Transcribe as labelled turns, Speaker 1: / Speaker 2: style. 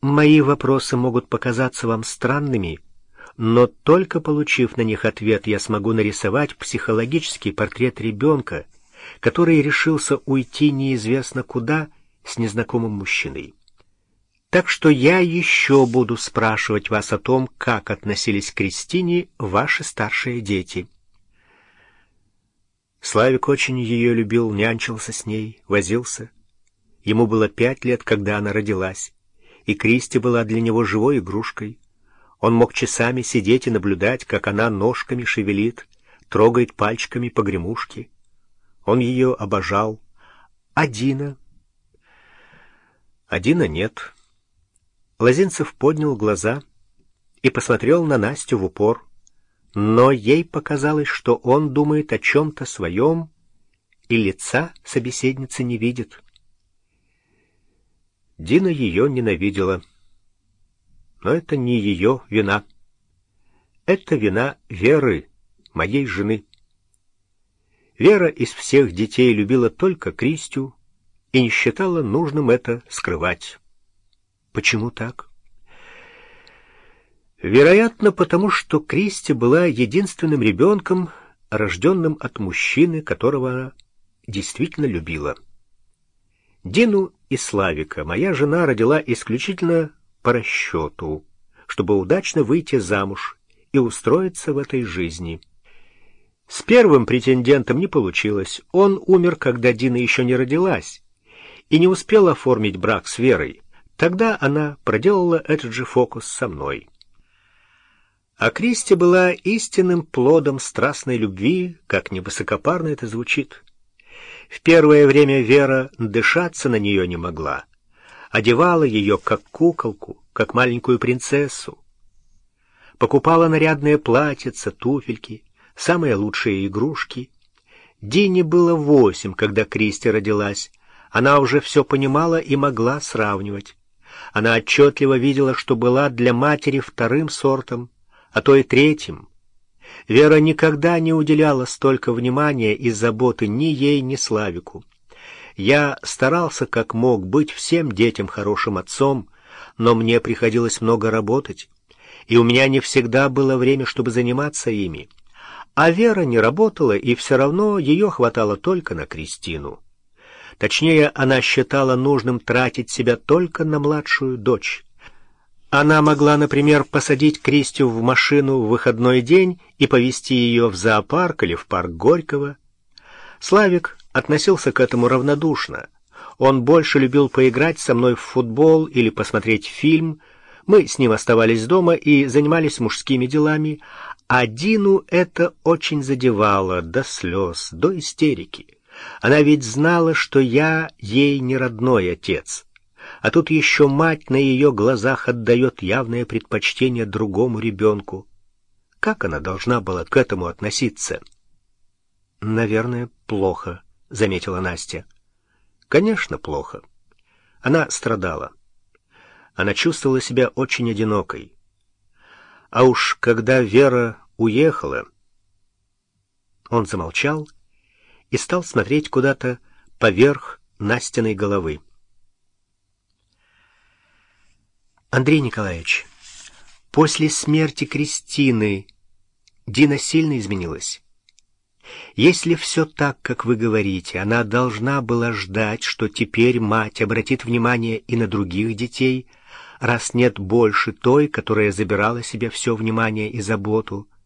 Speaker 1: Мои вопросы могут показаться вам странными, но только получив на них ответ, я смогу нарисовать психологический портрет ребенка, который решился уйти неизвестно куда с незнакомым мужчиной. Так что я еще буду спрашивать вас о том, как относились к Кристине ваши старшие дети. Славик очень ее любил, нянчился с ней, возился. Ему было пять лет, когда она родилась, и Кристи была для него живой игрушкой. Он мог часами сидеть и наблюдать, как она ножками шевелит, трогает пальчиками погремушки. Он ее обожал. А Дина? А Дина нет. Лозинцев поднял глаза и посмотрел на Настю в упор, но ей показалось, что он думает о чем-то своем, и лица собеседницы не видит. Дина ее ненавидела. Но это не ее вина. Это вина Веры, моей жены. Вера из всех детей любила только Кристю и не считала нужным это скрывать. Почему так? Вероятно, потому что Кристи была единственным ребенком, рожденным от мужчины, которого она действительно любила. Дину и Славика моя жена родила исключительно по расчету, чтобы удачно выйти замуж и устроиться в этой жизни. С первым претендентом не получилось. Он умер, когда Дина еще не родилась, и не успел оформить брак с Верой. Тогда она проделала этот же фокус со мной. А Кристи была истинным плодом страстной любви, как невысокопарно это звучит. В первое время Вера дышаться на нее не могла. Одевала ее, как куколку, как маленькую принцессу. Покупала нарядные платьица, туфельки, самые лучшие игрушки. Дине было восемь, когда Кристи родилась. Она уже все понимала и могла сравнивать. Она отчетливо видела, что была для матери вторым сортом, а то и третьим. Вера никогда не уделяла столько внимания и заботы ни ей, ни Славику. Я старался как мог быть всем детям хорошим отцом, но мне приходилось много работать, и у меня не всегда было время, чтобы заниматься ими. А Вера не работала, и все равно ее хватало только на Кристину. Точнее, она считала нужным тратить себя только на младшую дочь. Она могла, например, посадить Кристю в машину в выходной день и повезти ее в зоопарк или в парк Горького. Славик относился к этому равнодушно. Он больше любил поиграть со мной в футбол или посмотреть фильм. Мы с ним оставались дома и занимались мужскими делами, а Дину это очень задевало до слез, до истерики. Она ведь знала, что я ей не родной отец. А тут еще мать на ее глазах отдает явное предпочтение другому ребенку. Как она должна была к этому относиться? «Наверное, плохо», — заметила Настя. «Конечно, плохо. Она страдала. Она чувствовала себя очень одинокой. А уж когда Вера уехала...» Он замолчал и стал смотреть куда-то поверх Настиной головы. Андрей Николаевич, после смерти Кристины Дина сильно изменилась. Если все так, как вы говорите, она должна была ждать, что теперь мать обратит внимание и на других детей, раз нет больше той, которая забирала себе все внимание и заботу.